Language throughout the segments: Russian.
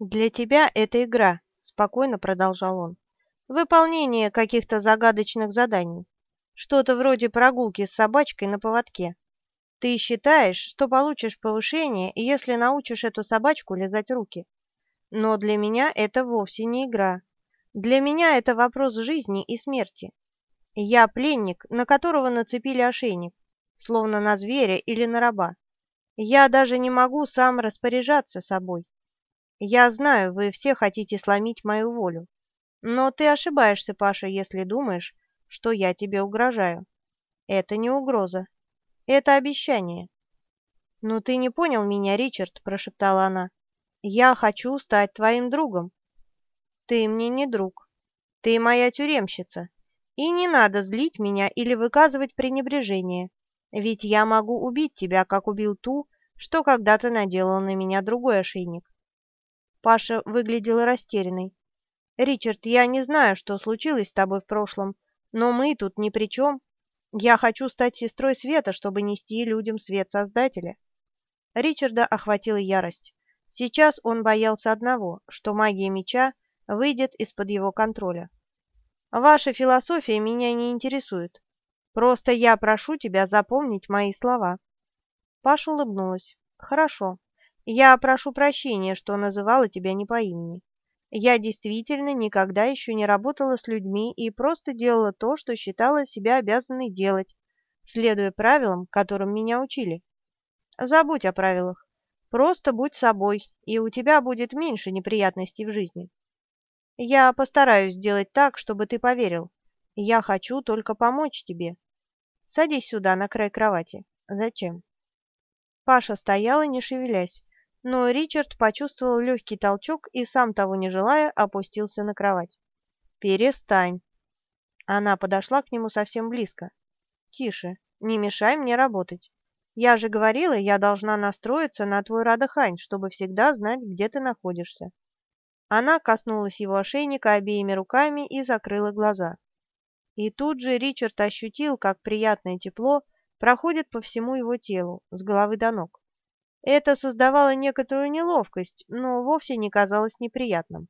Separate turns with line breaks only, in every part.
«Для тебя это игра», — спокойно продолжал он. «Выполнение каких-то загадочных заданий. Что-то вроде прогулки с собачкой на поводке. Ты считаешь, что получишь повышение, если научишь эту собачку лизать руки. Но для меня это вовсе не игра. Для меня это вопрос жизни и смерти. Я пленник, на которого нацепили ошейник, словно на зверя или на раба. Я даже не могу сам распоряжаться собой. Я знаю, вы все хотите сломить мою волю. Но ты ошибаешься, Паша, если думаешь, что я тебе угрожаю. Это не угроза. Это обещание. «Ну ты не понял меня, Ричард», — прошептала она. «Я хочу стать твоим другом». «Ты мне не друг. Ты моя тюремщица. И не надо злить меня или выказывать пренебрежение, ведь я могу убить тебя, как убил ту, что когда-то наделал на меня другой ошейник». Паша выглядела растерянной. «Ричард, я не знаю, что случилось с тобой в прошлом, но мы тут ни при чем. Я хочу стать сестрой света, чтобы нести людям свет Создателя. Ричарда охватила ярость. Сейчас он боялся одного, что магия меча выйдет из-под его контроля. Ваша философия меня не интересует. Просто я прошу тебя запомнить мои слова. Паша улыбнулась. Хорошо. Я прошу прощения, что называла тебя не по имени. Я действительно никогда еще не работала с людьми и просто делала то, что считала себя обязанной делать, следуя правилам, которым меня учили. Забудь о правилах. Просто будь собой, и у тебя будет меньше неприятностей в жизни. Я постараюсь сделать так, чтобы ты поверил. Я хочу только помочь тебе. Садись сюда, на край кровати. Зачем? Паша стояла, не шевелясь но Ричард почувствовал легкий толчок и, сам того не желая, опустился на кровать. «Перестань!» Она подошла к нему совсем близко. «Тише, не мешай мне работать. Я же говорила, я должна настроиться на твой Радахань, чтобы всегда знать, где ты находишься». Она коснулась его ошейника обеими руками и закрыла глаза. И тут же Ричард ощутил, как приятное тепло проходит по всему его телу, с головы до ног. Это создавало некоторую неловкость, но вовсе не казалось неприятным.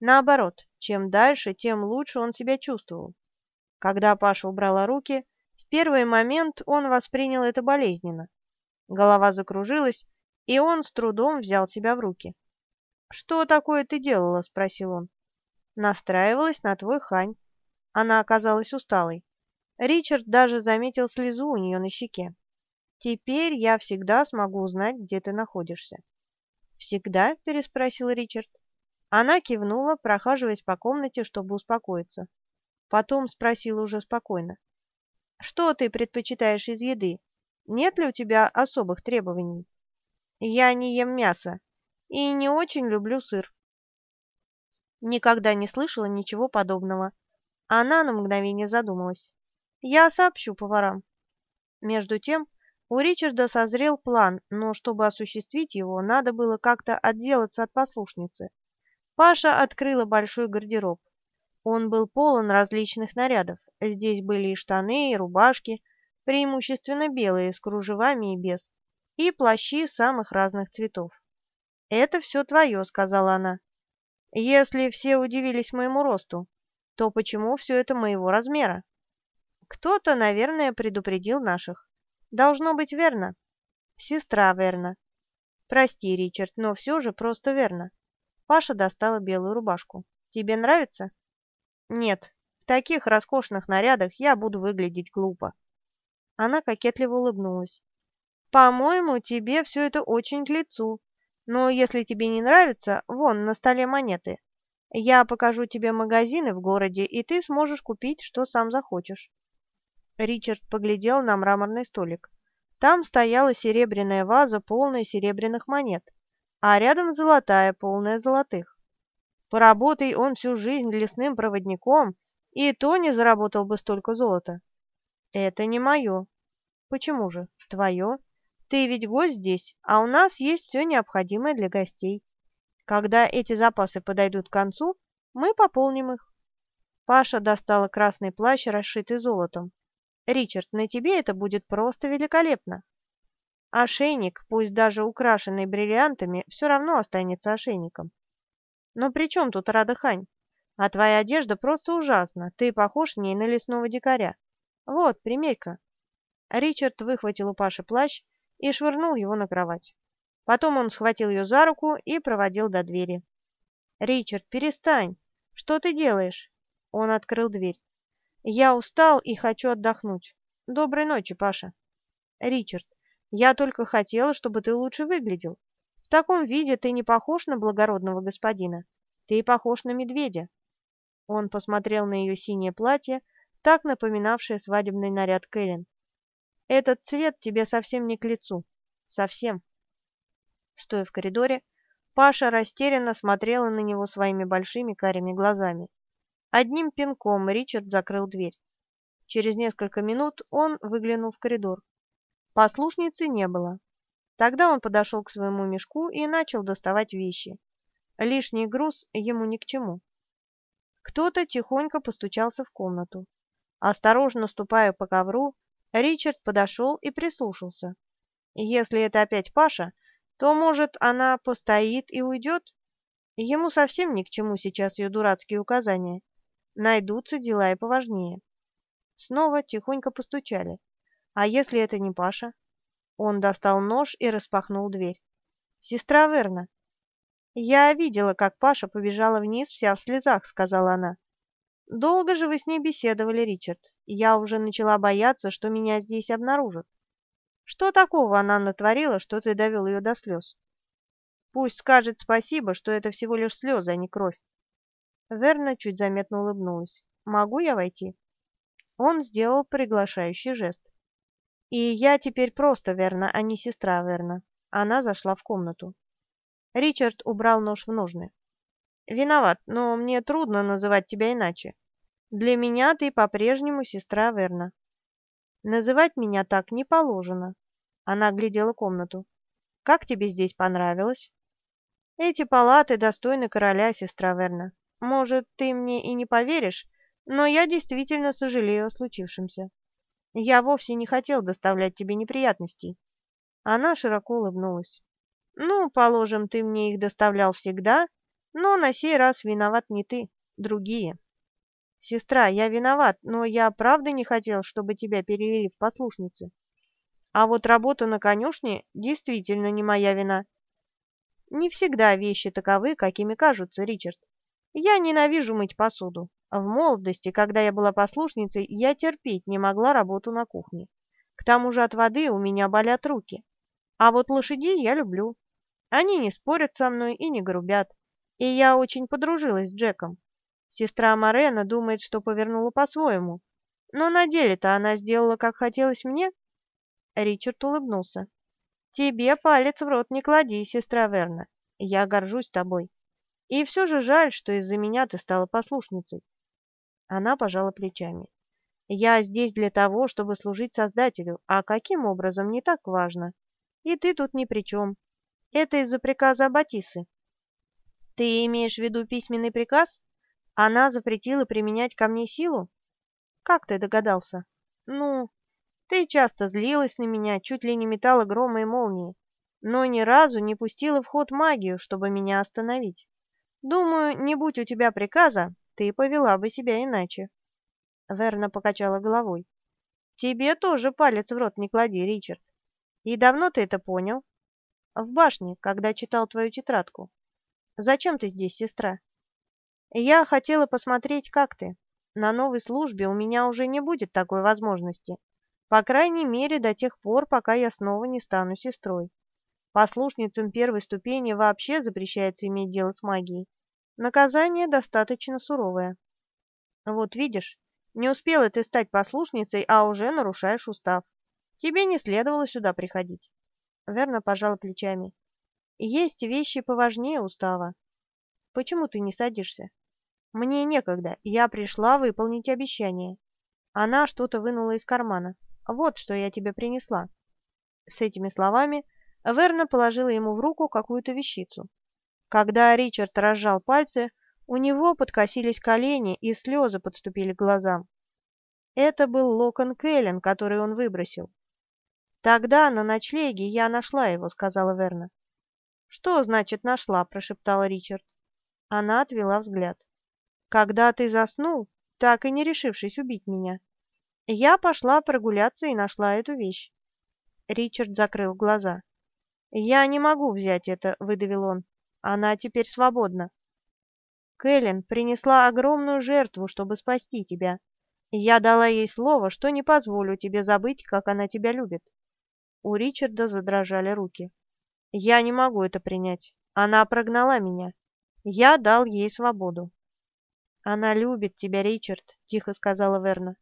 Наоборот, чем дальше, тем лучше он себя чувствовал. Когда Паша убрала руки, в первый момент он воспринял это болезненно. Голова закружилась, и он с трудом взял себя в руки. «Что такое ты делала?» — спросил он. «Настраивалась на твой хань». Она оказалась усталой. Ричард даже заметил слезу у нее на щеке. Теперь я всегда смогу узнать, где ты находишься. «Всегда?» – переспросил Ричард. Она кивнула, прохаживаясь по комнате, чтобы успокоиться. Потом спросила уже спокойно. «Что ты предпочитаешь из еды? Нет ли у тебя особых требований?» «Я не ем мясо и не очень люблю сыр». Никогда не слышала ничего подобного. Она на мгновение задумалась. «Я сообщу поварам». Между тем у Ричарда созрел план, но чтобы осуществить его, надо было как-то отделаться от послушницы. Паша открыла большой гардероб. Он был полон различных нарядов. Здесь были и штаны, и рубашки, преимущественно белые, с кружевами и без, и плащи самых разных цветов. «Это все твое», — сказала она. «Если все удивились моему росту, то почему все это моего размера?» Кто-то, наверное, предупредил наших. Должно быть верно. Сестра верно. Прости, Ричард, но все же просто верно. Паша достала белую рубашку. Тебе нравится? Нет, в таких роскошных нарядах я буду выглядеть глупо. Она кокетливо улыбнулась. По-моему, тебе все это очень к лицу. Но если тебе не нравится, вон на столе монеты. Я покажу тебе магазины в городе, и ты сможешь купить, что сам захочешь. Ричард поглядел на мраморный столик. Там стояла серебряная ваза, полная серебряных монет, а рядом золотая, полная золотых. Поработай он всю жизнь лесным проводником, и то не заработал бы столько золота. Это не мое. Почему же? Твое. Ты ведь гость здесь, а у нас есть все необходимое для гостей. Когда эти запасы подойдут к концу, мы пополним их. Паша достала красный плащ, расшитый золотом. Ричард, на тебе это будет просто великолепно. Ошейник, пусть даже украшенный бриллиантами, все равно останется ошейником. Но при чем тут Рада Хань? А твоя одежда просто ужасна, ты похож в ней на лесного дикаря. Вот, примерь-ка». Ричард выхватил у Паши плащ и швырнул его на кровать. Потом он схватил ее за руку и проводил до двери. «Ричард, перестань! Что ты делаешь?» Он открыл дверь. «Я устал и хочу отдохнуть. Доброй ночи, Паша». «Ричард, я только хотела, чтобы ты лучше выглядел. В таком виде ты не похож на благородного господина. Ты похож на медведя». Он посмотрел на ее синее платье, так напоминавшее свадебный наряд Кэлен. «Этот цвет тебе совсем не к лицу. Совсем». Стоя в коридоре, Паша растерянно смотрела на него своими большими карими глазами. Одним пинком Ричард закрыл дверь. Через несколько минут он выглянул в коридор. Послушницы не было. Тогда он подошел к своему мешку и начал доставать вещи. Лишний груз ему ни к чему. Кто-то тихонько постучался в комнату. Осторожно ступая по ковру, Ричард подошел и прислушался. Если это опять Паша, то, может, она постоит и уйдет? Ему совсем ни к чему сейчас ее дурацкие указания. Найдутся дела и поважнее. Снова тихонько постучали. А если это не Паша? Он достал нож и распахнул дверь. «Сестра Верна». «Я видела, как Паша побежала вниз вся в слезах», — сказала она. «Долго же вы с ней беседовали, Ричард. Я уже начала бояться, что меня здесь обнаружат. Что такого она натворила, что ты довел ее до слез? Пусть скажет спасибо, что это всего лишь слезы, а не кровь. Верна чуть заметно улыбнулась. «Могу я войти?» Он сделал приглашающий жест. «И я теперь просто Верна, а не сестра Верна». Она зашла в комнату. Ричард убрал нож в ножны. «Виноват, но мне трудно называть тебя иначе. Для меня ты по-прежнему сестра Верна. Называть меня так не положено. Она оглядела комнату. Как тебе здесь понравилось? Эти палаты достойны короля, сестра Верна. Может, ты мне и не поверишь, но я действительно сожалею о случившемся. Я вовсе не хотел доставлять тебе неприятностей. Она широко улыбнулась. Ну, положим, ты мне их доставлял всегда, но на сей раз виноват не ты, другие. «Сестра, я виноват, но я правда не хотел, чтобы тебя перевели в послушницы. А вот работа на конюшне действительно не моя вина. Не всегда вещи таковы, какими кажутся, Ричард. Я ненавижу мыть посуду. В молодости, когда я была послушницей, я терпеть не могла работу на кухне. К тому же от воды у меня болят руки. А вот лошадей я люблю. Они не спорят со мной и не грубят. И я очень подружилась с Джеком. Сестра Морена думает, что повернула по-своему. Но на деле-то она сделала, как хотелось мне. Ричард улыбнулся. Тебе палец в рот не клади, сестра Верна. Я горжусь тобой. И все же жаль, что из-за меня ты стала послушницей. Она пожала плечами. Я здесь для того, чтобы служить Создателю, а каким образом не так важно. И ты тут ни при чем. Это из-за приказа Аббатисы. Ты имеешь в виду письменный приказ? Она запретила применять ко мне силу? Как ты догадался? Ну, ты часто злилась на меня, чуть ли не метала грома и молнии, но ни разу не пустила в ход магию, чтобы меня остановить. Думаю, не будь у тебя приказа, ты повела бы себя иначе. Верна покачала головой. Тебе тоже палец в рот не клади, Ричард. И давно ты это понял? В башне, когда читал твою тетрадку. Зачем ты здесь, сестра? Я хотела посмотреть, как ты. На новой службе у меня уже не будет такой возможности. По крайней мере, до тех пор, пока я снова не стану сестрой. Послушницам первой ступени вообще запрещается иметь дело с магией. Наказание достаточно суровое. Вот видишь, не успела ты стать послушницей, а уже нарушаешь устав. Тебе не следовало сюда приходить. Верно пожала плечами. Есть вещи поважнее устава. Почему ты не садишься? «Мне некогда, я пришла выполнить обещание». Она что-то вынула из кармана. «Вот, что я тебе принесла». С этими словами Верна положила ему в руку какую-то вещицу. Когда Ричард разжал пальцы, у него подкосились колени и слезы подступили к глазам. Это был локон Кэлен, который он выбросил. «Тогда на ночлеге я нашла его», — сказала Верна. «Что значит нашла?» — прошептал Ричард. Она отвела взгляд. «Когда ты заснул, так и не решившись убить меня, я пошла прогуляться и нашла эту вещь». Ричард закрыл глаза. «Я не могу взять это», — выдавил он. «Она теперь свободна». Кэлен принесла огромную жертву, чтобы спасти тебя. Я дала ей слово, что не позволю тебе забыть, как она тебя любит. У Ричарда задрожали руки. Я не могу это принять. Она прогнала меня. Я дал ей свободу. Она любит тебя, Ричард, тихо сказала Верна.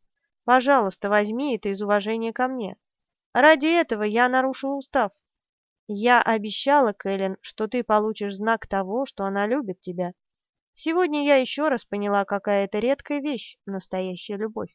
Пожалуйста, возьми это из уважения ко мне. Ради этого я нарушила устав. Я обещала, Кэлен, что ты получишь знак того, что она любит тебя. Сегодня я еще раз поняла, какая это редкая вещь — настоящая любовь.